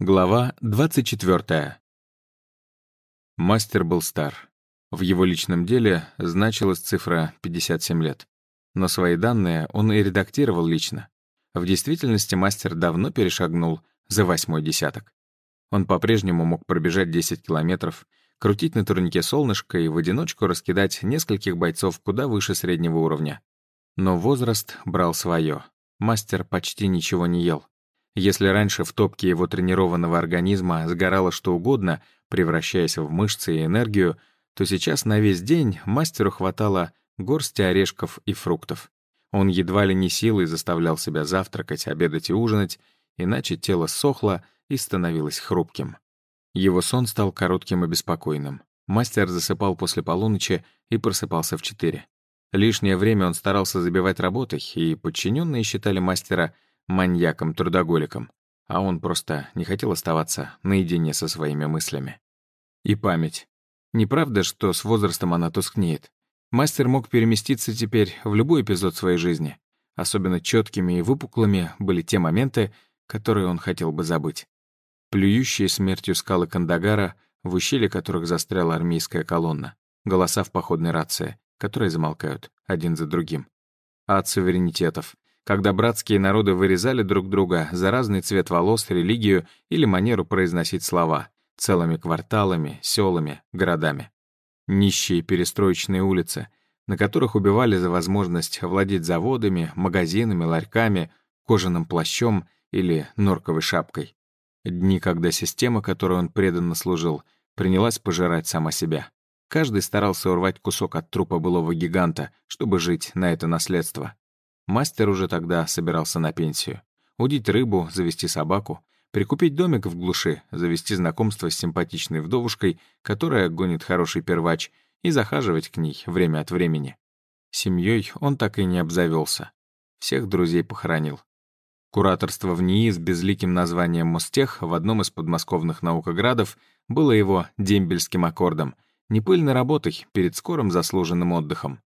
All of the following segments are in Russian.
Глава 24. Мастер был стар. В его личном деле значилась цифра 57 лет. Но свои данные он и редактировал лично. В действительности мастер давно перешагнул за восьмой десяток. Он по-прежнему мог пробежать 10 километров, крутить на турнике солнышко и в одиночку раскидать нескольких бойцов куда выше среднего уровня. Но возраст брал свое. Мастер почти ничего не ел. Если раньше в топке его тренированного организма сгорало что угодно, превращаясь в мышцы и энергию, то сейчас на весь день мастеру хватало горсти орешков и фруктов. Он едва ли не силой заставлял себя завтракать, обедать и ужинать, иначе тело сохло и становилось хрупким. Его сон стал коротким и беспокойным. Мастер засыпал после полуночи и просыпался в четыре. Лишнее время он старался забивать работой, и подчиненные считали мастера — маньяком-трудоголиком, а он просто не хотел оставаться наедине со своими мыслями. И память. Неправда, что с возрастом она тускнеет. Мастер мог переместиться теперь в любой эпизод своей жизни. Особенно четкими и выпуклыми были те моменты, которые он хотел бы забыть. Плюющие смертью скалы Кандагара, в ущелье которых застряла армейская колонна, голоса в походной рации, которые замолкают один за другим. Ад суверенитетов, когда братские народы вырезали друг друга за разный цвет волос, религию или манеру произносить слова, целыми кварталами, селами, городами. Нищие перестроечные улицы, на которых убивали за возможность владеть заводами, магазинами, ларьками, кожаным плащом или норковой шапкой. Дни, когда система, которой он преданно служил, принялась пожирать сама себя. Каждый старался урвать кусок от трупа былого гиганта, чтобы жить на это наследство. Мастер уже тогда собирался на пенсию. Удить рыбу, завести собаку, прикупить домик в глуши, завести знакомство с симпатичной вдовушкой, которая гонит хороший первач, и захаживать к ней время от времени. Семьей он так и не обзавелся. Всех друзей похоронил. Кураторство в НИИ с безликим названием «Мостех» в одном из подмосковных наукоградов было его дембельским аккордом, непыльной работой перед скорым заслуженным отдыхом.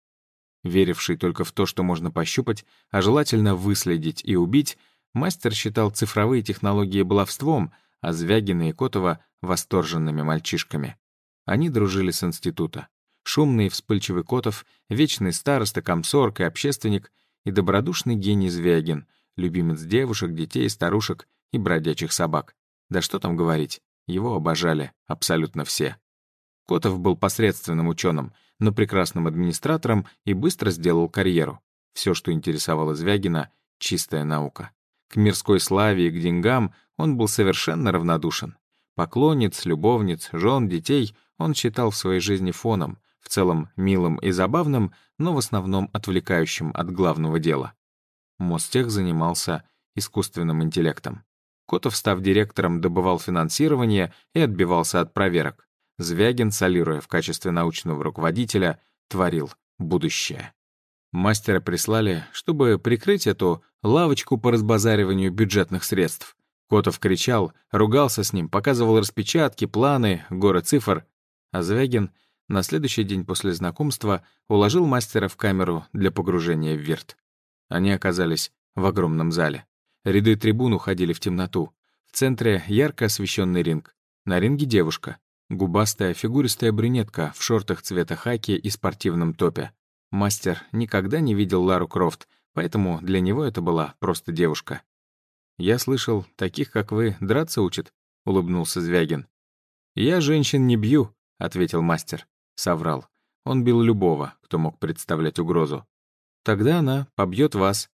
Веривший только в то, что можно пощупать, а желательно выследить и убить, мастер считал цифровые технологии баловством, а Звягина и Котова — восторженными мальчишками. Они дружили с института. Шумный и вспыльчивый Котов, вечный староста, комсорг и общественник и добродушный гений Звягин, любимец девушек, детей, старушек и бродячих собак. Да что там говорить, его обожали абсолютно все. Котов был посредственным ученым — но прекрасным администратором и быстро сделал карьеру. Все, что интересовало Звягина — чистая наука. К мирской славе и к деньгам он был совершенно равнодушен. Поклонниц, любовниц, жен, детей он считал в своей жизни фоном, в целом милым и забавным, но в основном отвлекающим от главного дела. Мостех занимался искусственным интеллектом. Котов, став директором, добывал финансирование и отбивался от проверок. Звягин, солируя в качестве научного руководителя, творил будущее. Мастера прислали, чтобы прикрыть эту лавочку по разбазариванию бюджетных средств. Котов кричал, ругался с ним, показывал распечатки, планы, горы цифр. А Звягин на следующий день после знакомства уложил мастера в камеру для погружения в вирт. Они оказались в огромном зале. Ряды трибун уходили в темноту. В центре ярко освещенный ринг. На ринге девушка. Губастая, фигуристая брюнетка в шортах цвета хаки и спортивном топе. Мастер никогда не видел Лару Крофт, поэтому для него это была просто девушка. «Я слышал, таких, как вы, драться учат», — улыбнулся Звягин. «Я женщин не бью», — ответил мастер. Соврал. Он бил любого, кто мог представлять угрозу. «Тогда она побьет вас».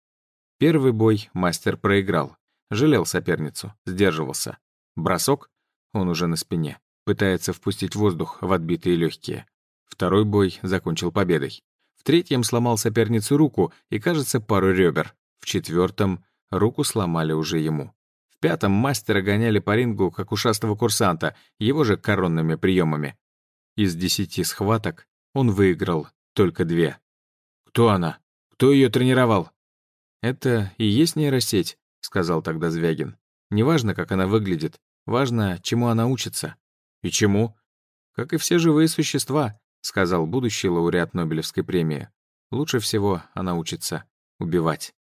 Первый бой мастер проиграл. Жалел соперницу, сдерживался. Бросок — он уже на спине. Пытается впустить воздух в отбитые легкие. Второй бой закончил победой. В третьем сломал соперницу руку и, кажется, пару ребер. В четвертом руку сломали уже ему. В пятом мастера гоняли по рингу, как ушастого курсанта, его же коронными приемами. Из десяти схваток он выиграл только две. «Кто она? Кто ее тренировал?» «Это и есть нейросеть», — сказал тогда Звягин. «Неважно, как она выглядит, важно, чему она учится». «И чему?» «Как и все живые существа», — сказал будущий лауреат Нобелевской премии. «Лучше всего она учится убивать».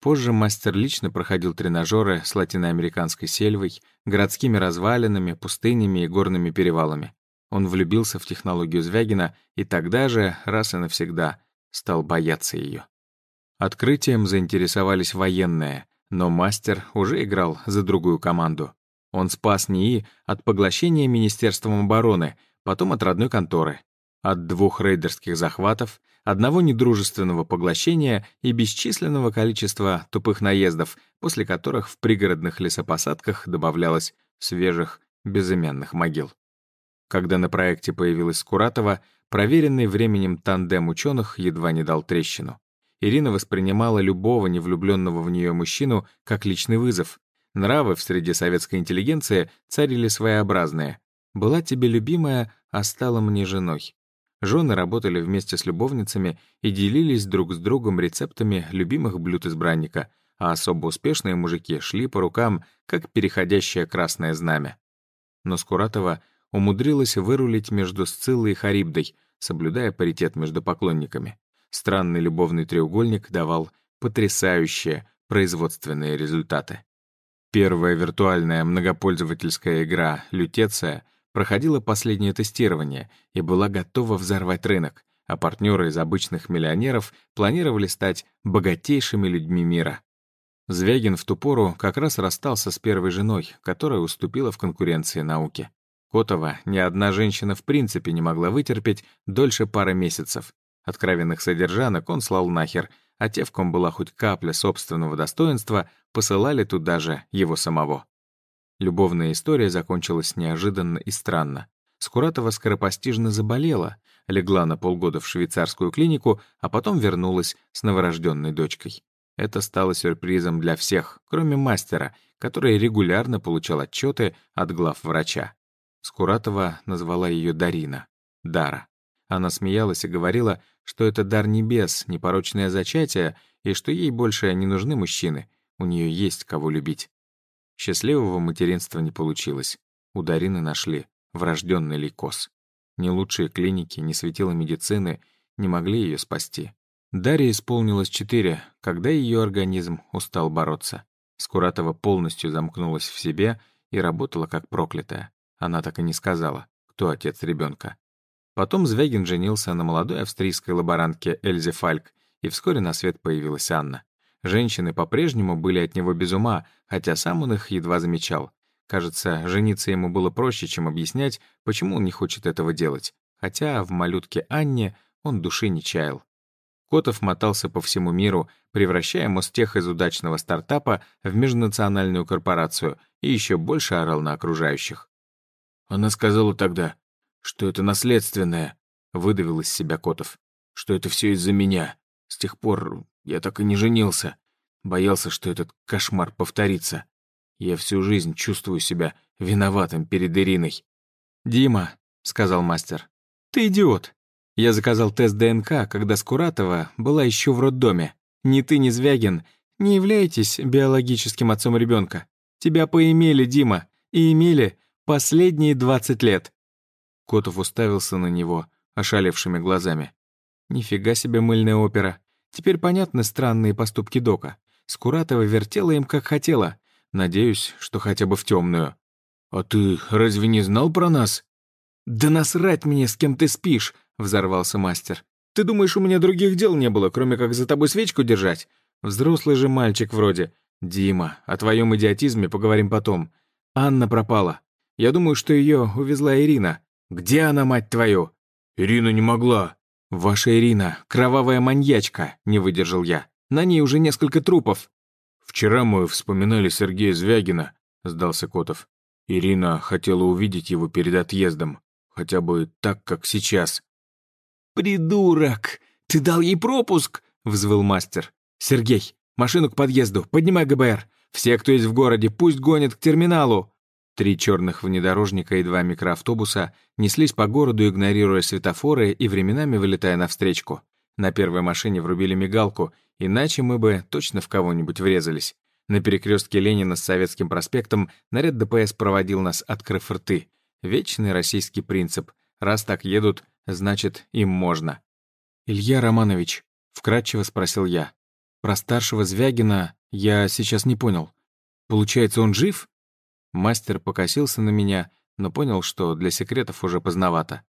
Позже мастер лично проходил тренажеры с латиноамериканской сельвой, городскими развалинами, пустынями и горными перевалами. Он влюбился в технологию Звягина и тогда же, раз и навсегда, стал бояться ее. Открытием заинтересовались военные, но мастер уже играл за другую команду. Он спас НИИ от поглощения Министерством обороны, потом от родной конторы. От двух рейдерских захватов, одного недружественного поглощения и бесчисленного количества тупых наездов, после которых в пригородных лесопосадках добавлялось свежих безымянных могил. Когда на проекте появилась Скуратова, проверенный временем тандем ученых едва не дал трещину. Ирина воспринимала любого невлюбленного в нее мужчину как личный вызов. Нравы в среде советской интеллигенции царили своеобразные. «Была тебе любимая, а стала мне женой». Жены работали вместе с любовницами и делились друг с другом рецептами любимых блюд избранника, а особо успешные мужики шли по рукам, как переходящее красное знамя. Но Скуратова умудрилась вырулить между Сциллой и Харибдой, соблюдая паритет между поклонниками. Странный любовный треугольник давал потрясающие производственные результаты. Первая виртуальная многопользовательская игра «Лютеция» проходила последнее тестирование и была готова взорвать рынок, а партнеры из обычных миллионеров планировали стать богатейшими людьми мира. Звягин в ту пору как раз расстался с первой женой, которая уступила в конкуренции науке. Котова ни одна женщина в принципе не могла вытерпеть дольше пары месяцев. Откровенных содержанок он слал нахер, а те, в ком была хоть капля собственного достоинства, посылали туда же его самого. Любовная история закончилась неожиданно и странно. Скуратова скоропостижно заболела, легла на полгода в швейцарскую клинику, а потом вернулась с новорожденной дочкой. Это стало сюрпризом для всех, кроме мастера, который регулярно получал отчеты от глав врача. Скуратова назвала ее Дарина. Дара. Она смеялась и говорила, что это дар небес, непорочное зачатие, и что ей больше не нужны мужчины, у нее есть кого любить. Счастливого материнства не получилось. У Дарины нашли врожденный лейкоз. Ни лучшие клиники, ни светила медицины не могли ее спасти. Дарье исполнилось четыре, когда ее организм устал бороться. Скуратова полностью замкнулась в себе и работала как проклятая. Она так и не сказала, кто отец ребенка. Потом Звягин женился на молодой австрийской лаборантке Эльзе Фальк, и вскоре на свет появилась Анна. Женщины по-прежнему были от него без ума, хотя сам он их едва замечал. Кажется, жениться ему было проще, чем объяснять, почему он не хочет этого делать. Хотя в малютке Анне он души не чаял. Котов мотался по всему миру, превращая Мостех из удачного стартапа в межнациональную корпорацию и еще больше орал на окружающих. «Она сказала тогда, что это наследственное», — выдавил из себя Котов, «что это все из-за меня. С тех пор я так и не женился. Боялся, что этот кошмар повторится. Я всю жизнь чувствую себя виноватым перед Ириной. «Дима», — сказал мастер, — «ты идиот. Я заказал тест ДНК, когда Скуратова была еще в роддоме. Ни ты, ни Звягин не являетесь биологическим отцом ребенка. Тебя поимели, Дима, и имели последние 20 лет». Котов уставился на него ошалевшими глазами. «Нифига себе мыльная опера. Теперь понятны странные поступки Дока. Скуратова вертела им как хотела. Надеюсь, что хотя бы в темную. «А ты разве не знал про нас?» «Да насрать мне, с кем ты спишь!» — взорвался мастер. «Ты думаешь, у меня других дел не было, кроме как за тобой свечку держать? Взрослый же мальчик вроде. Дима, о твоем идиотизме поговорим потом. Анна пропала. Я думаю, что ее увезла Ирина. Где она, мать твою?» «Ирина не могла», «Ваша Ирина — кровавая маньячка», — не выдержал я. «На ней уже несколько трупов». «Вчера мы вспоминали Сергея Звягина», — сдался Котов. Ирина хотела увидеть его перед отъездом. Хотя бы так, как сейчас. «Придурок! Ты дал ей пропуск!» — взвыл мастер. «Сергей, машину к подъезду, поднимай ГБР. Все, кто есть в городе, пусть гонят к терминалу!» Три черных внедорожника и два микроавтобуса неслись по городу, игнорируя светофоры и временами вылетая навстречку. На первой машине врубили мигалку, иначе мы бы точно в кого-нибудь врезались. На перекрестке Ленина с Советским проспектом наряд ДПС проводил нас, открыв рты. Вечный российский принцип. Раз так едут, значит, им можно. «Илья Романович», — вкратчиво спросил я, — «про старшего Звягина «Я сейчас не понял. Получается, он жив?» Мастер покосился на меня, но понял, что для секретов уже поздновато.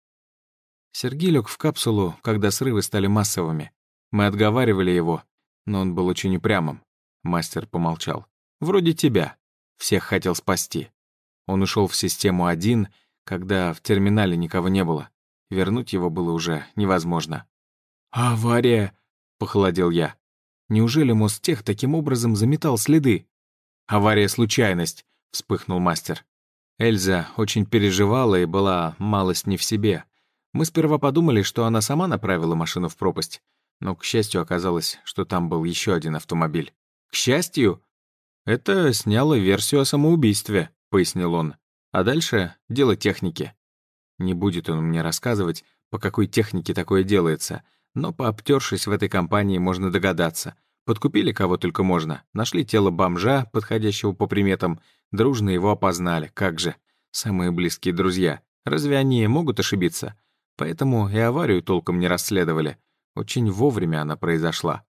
Сергей лег в капсулу, когда срывы стали массовыми. Мы отговаривали его, но он был очень упрямым. Мастер помолчал. «Вроде тебя. Всех хотел спасти. Он ушел в систему один, когда в терминале никого не было. Вернуть его было уже невозможно. «А авария?» — похолодел я. «Неужели Мостех таким образом заметал следы?» «Авария — случайность», — вспыхнул мастер. Эльза очень переживала и была малость не в себе. Мы сперва подумали, что она сама направила машину в пропасть, но, к счастью, оказалось, что там был еще один автомобиль. «К счастью?» «Это сняло версию о самоубийстве», — пояснил он. «А дальше — дело техники». Не будет он мне рассказывать, по какой технике такое делается, но, пообтершись в этой компании, можно догадаться. Подкупили кого только можно, нашли тело бомжа, подходящего по приметам, дружно его опознали, как же. Самые близкие друзья. Разве они могут ошибиться? Поэтому и аварию толком не расследовали. Очень вовремя она произошла.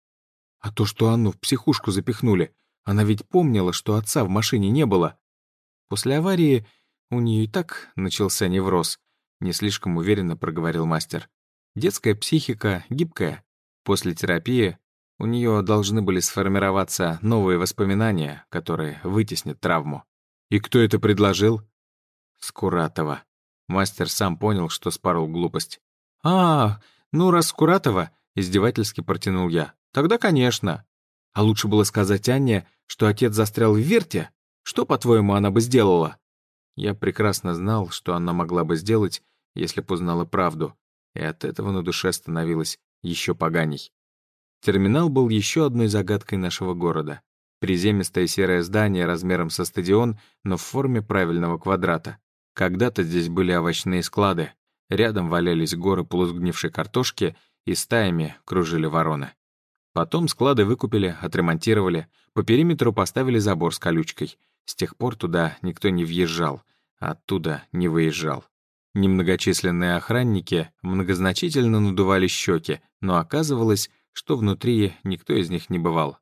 А то, что Анну в психушку запихнули, она ведь помнила, что отца в машине не было. После аварии у нее и так начался невроз. Не слишком уверенно проговорил мастер. Детская психика гибкая. После терапии у нее должны были сформироваться новые воспоминания, которые вытеснят травму. И кто это предложил? Скуратова. Мастер сам понял, что спорол глупость. «А, ну раз Скуратова», — издевательски протянул я, — «тогда конечно». А лучше было сказать Анне, что отец застрял в верте. Что, по-твоему, она бы сделала? Я прекрасно знал, что она могла бы сделать, если бы узнала правду, и от этого на душе становилось еще поганей. Терминал был еще одной загадкой нашего города. Приземистое серое здание размером со стадион, но в форме правильного квадрата. Когда-то здесь были овощные склады. Рядом валялись горы полусгнившей картошки, и стаями кружили вороны. Потом склады выкупили, отремонтировали, по периметру поставили забор с колючкой. С тех пор туда никто не въезжал, а оттуда не выезжал. Немногочисленные охранники многозначительно надували щеки, но оказывалось, что внутри никто из них не бывал.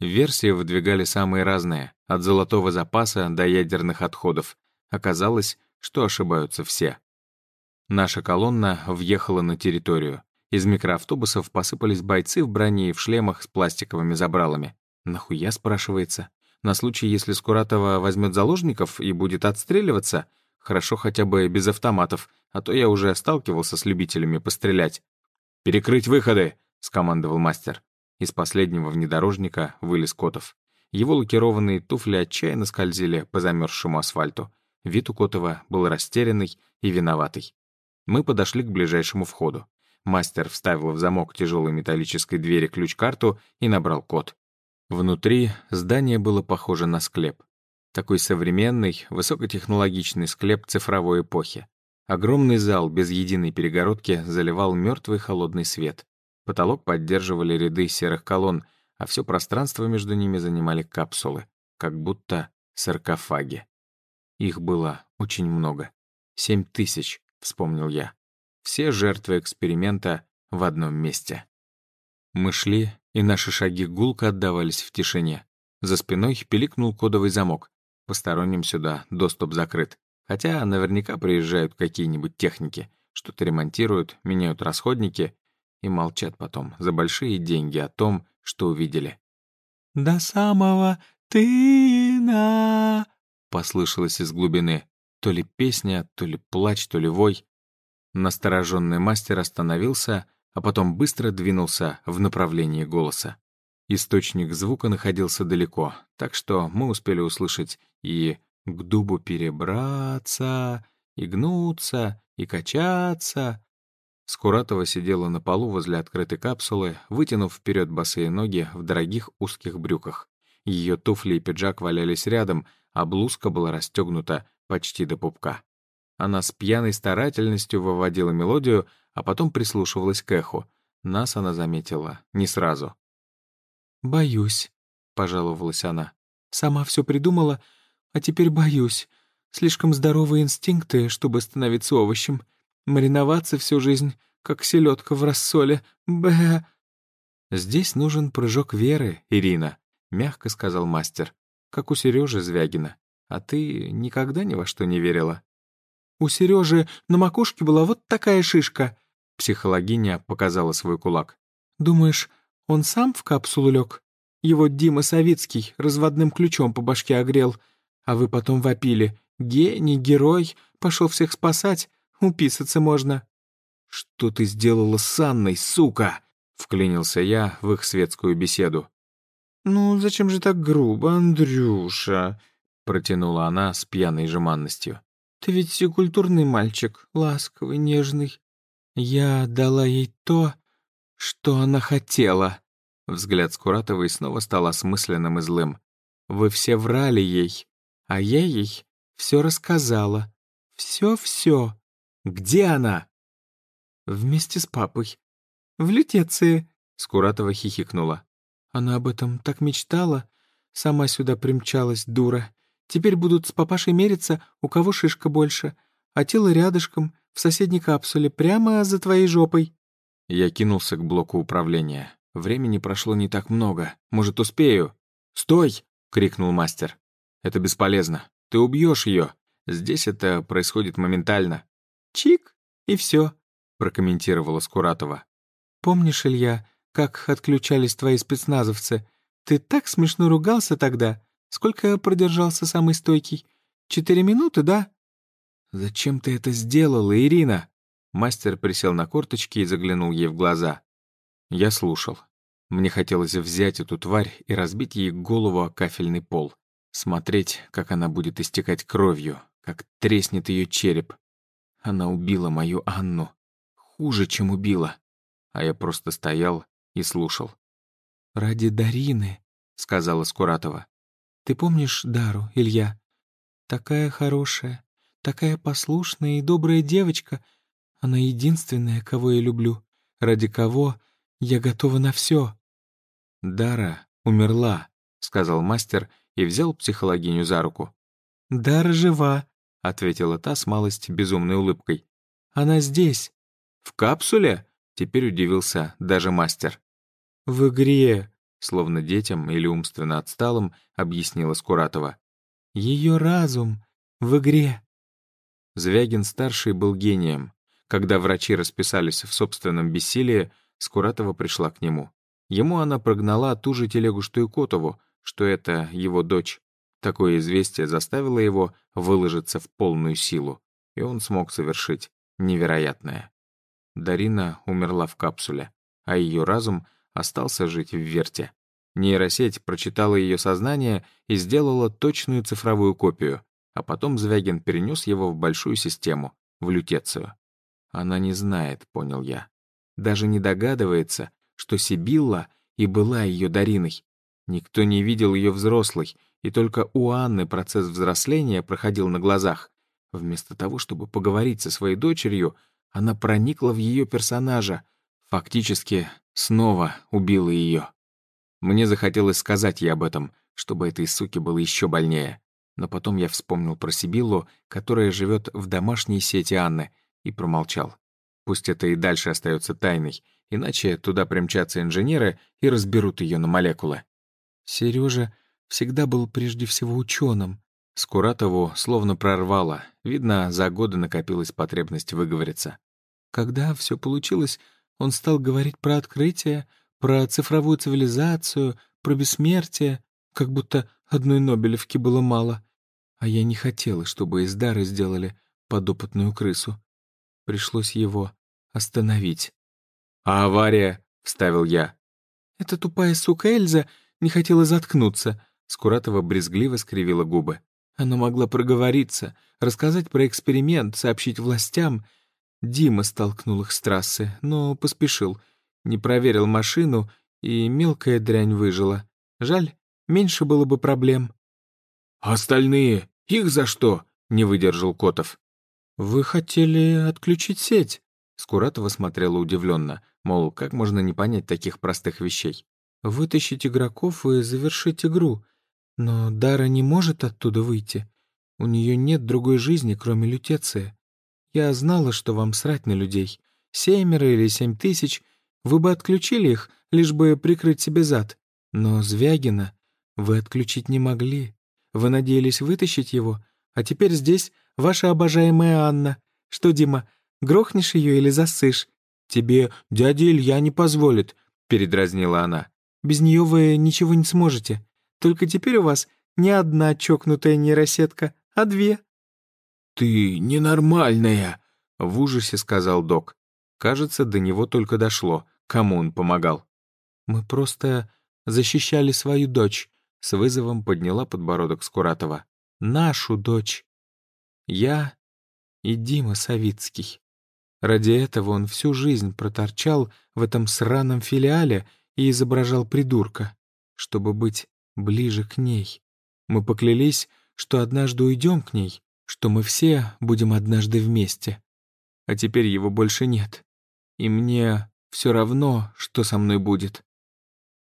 Версии выдвигали самые разные, от золотого запаса до ядерных отходов. Оказалось, что ошибаются все. Наша колонна въехала на территорию. Из микроавтобусов посыпались бойцы в броне и в шлемах с пластиковыми забралами. Нахуя, спрашивается? На случай, если Скуратова возьмет заложников и будет отстреливаться? Хорошо хотя бы без автоматов, а то я уже сталкивался с любителями пострелять. «Перекрыть выходы!» — скомандовал мастер. Из последнего внедорожника вылез Котов. Его лакированные туфли отчаянно скользили по замерзшему асфальту. Вид у Котова был растерянный и виноватый. Мы подошли к ближайшему входу. Мастер вставил в замок тяжелой металлической двери ключ-карту и набрал код. Внутри здание было похоже на склеп. Такой современный, высокотехнологичный склеп цифровой эпохи. Огромный зал без единой перегородки заливал мертвый холодный свет. Потолок поддерживали ряды серых колонн, а все пространство между ними занимали капсулы, как будто саркофаги. Их было очень много. Семь тысяч, вспомнил я. Все жертвы эксперимента в одном месте. Мы шли, и наши шаги гулко отдавались в тишине. За спиной пиликнул кодовый замок. Посторонним сюда доступ закрыт. Хотя наверняка приезжают какие-нибудь техники, что-то ремонтируют, меняют расходники и молчат потом за большие деньги о том, что увидели. «До самого тына!» — послышалось из глубины. То ли песня, то ли плач, то ли вой. Настороженный мастер остановился, а потом быстро двинулся в направлении голоса. Источник звука находился далеко, так что мы успели услышать и «к дубу перебраться», и «гнуться», и «качаться». Скуратова сидела на полу возле открытой капсулы, вытянув вперед босые ноги в дорогих узких брюках. Ее туфли и пиджак валялись рядом, а блузка была расстегнута почти до пупка. Она с пьяной старательностью выводила мелодию, а потом прислушивалась к эху. Нас она заметила не сразу. «Боюсь», — пожаловалась она. «Сама все придумала, а теперь боюсь. Слишком здоровые инстинкты, чтобы становиться овощем. Мариноваться всю жизнь, как селедка в рассоле. Б. «Здесь нужен прыжок веры, Ирина», — мягко сказал мастер. «Как у Сережи Звягина. А ты никогда ни во что не верила?» «У Сережи на макушке была вот такая шишка», — психологиня показала свой кулак. «Думаешь, он сам в капсулу лег? Его Дима Савицкий разводным ключом по башке огрел, а вы потом вопили. Гений, герой, пошел всех спасать, уписаться можно». «Что ты сделала с Анной, сука?» — вклинился я в их светскую беседу. «Ну, зачем же так грубо, Андрюша?» — протянула она с пьяной жеманностью. «Ты ведь культурный мальчик, ласковый, нежный. Я дала ей то, что она хотела». Взгляд Скуратовой снова стал осмысленным и злым. «Вы все врали ей, а я ей все рассказала. Все-все. Где она?» «Вместе с папой. В Лютеции», — Скуратова хихикнула. «Она об этом так мечтала. Сама сюда примчалась, дура. Теперь будут с папашей мериться, у кого шишка больше. А тело рядышком, в соседней капсуле, прямо за твоей жопой». Я кинулся к блоку управления. Времени прошло не так много. Может, успею? «Стой!» — крикнул мастер. «Это бесполезно. Ты убьешь ее. Здесь это происходит моментально». «Чик, и все, прокомментировала Скуратова. «Помнишь, Илья, как отключались твои спецназовцы? Ты так смешно ругался тогда. Сколько продержался самый стойкий? Четыре минуты, да?» «Зачем ты это сделала, Ирина?» Мастер присел на корточки и заглянул ей в глаза. Я слушал. Мне хотелось взять эту тварь и разбить ей голову о кафельный пол. Смотреть, как она будет истекать кровью, как треснет ее череп. Она убила мою Анну. Хуже, чем убила. А я просто стоял и слушал. «Ради Дарины», — сказала Скуратова. «Ты помнишь Дару, Илья? Такая хорошая, такая послушная и добрая девочка. Она единственная, кого я люблю, ради кого я готова на все. «Дара умерла», — сказал мастер и взял психологиню за руку. «Дара жива», — ответила та с малость безумной улыбкой. «Она здесь». «В капсуле?» — теперь удивился даже мастер. «В игре», — словно детям или умственно отсталым, объяснила Скуратова. «Ее разум в игре». Звягин-старший был гением. Когда врачи расписались в собственном бессилии, Скуратова пришла к нему. Ему она прогнала ту же телегу, что и Котову, что это его дочь. Такое известие заставило его выложиться в полную силу, и он смог совершить невероятное. Дарина умерла в капсуле, а ее разум остался жить в Верте. Нейросеть прочитала ее сознание и сделала точную цифровую копию, а потом Звягин перенес его в большую систему, в лютецию. Она не знает, понял я. Даже не догадывается, что Сибилла и была ее Дариной. Никто не видел ее взрослой, и только у Анны процесс взросления проходил на глазах. Вместо того, чтобы поговорить со своей дочерью, она проникла в ее персонажа, фактически снова убила ее. Мне захотелось сказать ей об этом, чтобы этой суке было еще больнее. Но потом я вспомнил про Сибиллу, которая живет в домашней сети Анны, и промолчал. Пусть это и дальше остается тайной, иначе туда примчатся инженеры и разберут ее на молекулы. Сережа всегда был прежде всего ученым. Скуратову словно прорвало. Видно, за годы накопилась потребность выговориться. Когда все получилось, он стал говорить про открытие, про цифровую цивилизацию, про бессмертие, как будто одной Нобелевки было мало. А я не хотела, чтобы из Дары сделали подопытную крысу. Пришлось его остановить. «А авария?» — вставил я. «Эта тупая сука Эльза не хотела заткнуться», — Скуратова брезгливо скривила губы. «Она могла проговориться, рассказать про эксперимент, сообщить властям. Дима столкнул их с трассы, но поспешил. Не проверил машину, и мелкая дрянь выжила. Жаль, меньше было бы проблем». «А остальные? Их за что?» — не выдержал Котов. «Вы хотели отключить сеть?» Скуратова смотрела удивленно, мол, как можно не понять таких простых вещей. «Вытащить игроков и завершить игру. Но Дара не может оттуда выйти. У нее нет другой жизни, кроме лютеции. Я знала, что вам срать на людей. Семеро или семь тысяч. Вы бы отключили их, лишь бы прикрыть себе зад. Но Звягина... Вы отключить не могли. Вы надеялись вытащить его, а теперь здесь ваша обожаемая Анна. Что, Дима, грохнешь ее или засышь? Тебе дядя Илья не позволит, — передразнила она. Без нее вы ничего не сможете. Только теперь у вас не одна чокнутая нейросетка, а две». «Ты ненормальная», — в ужасе сказал док. Кажется, до него только дошло, кому он помогал. «Мы просто защищали свою дочь», — с вызовом подняла подбородок Скуратова. «Нашу дочь. Я и Дима Савицкий. Ради этого он всю жизнь проторчал в этом сраном филиале и изображал придурка, чтобы быть ближе к ней. Мы поклялись, что однажды уйдем к ней, что мы все будем однажды вместе. А теперь его больше нет. И мне все равно, что со мной будет.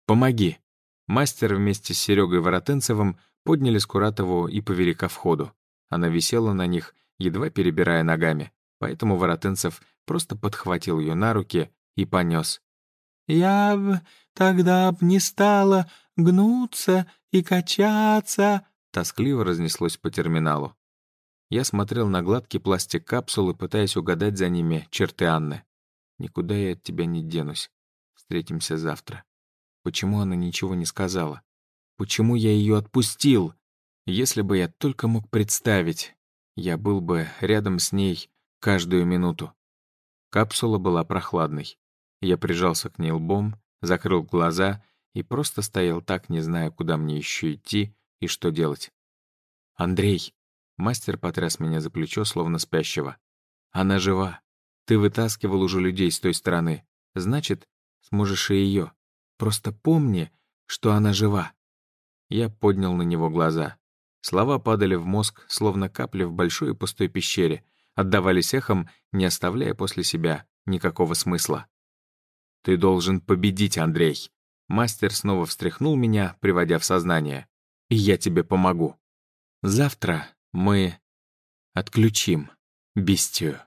Помоги. Мастер вместе с Серегой Воротенцевым подняли Скуратову и повели ко входу. Она висела на них, едва перебирая ногами, поэтому Воротенцев просто подхватил ее на руки и понес. «Я б тогда б не стала гнуться и качаться», — тоскливо разнеслось по терминалу. Я смотрел на гладкий пластик капсулы, пытаясь угадать за ними черты Анны. «Никуда я от тебя не денусь. Встретимся завтра». Почему она ничего не сказала? Почему я ее отпустил? Если бы я только мог представить, я был бы рядом с ней каждую минуту. Капсула была прохладной. Я прижался к ней лбом, закрыл глаза и просто стоял так, не зная, куда мне еще идти и что делать. «Андрей!» Мастер потряс меня за плечо, словно спящего. «Она жива. Ты вытаскивал уже людей с той стороны. Значит, сможешь и ее. Просто помни, что она жива». Я поднял на него глаза. Слова падали в мозг, словно капли в большой и пустой пещере, отдавались эхом, не оставляя после себя никакого смысла. «Ты должен победить, Андрей!» Мастер снова встряхнул меня, приводя в сознание. «И я тебе помогу. Завтра мы отключим бестию».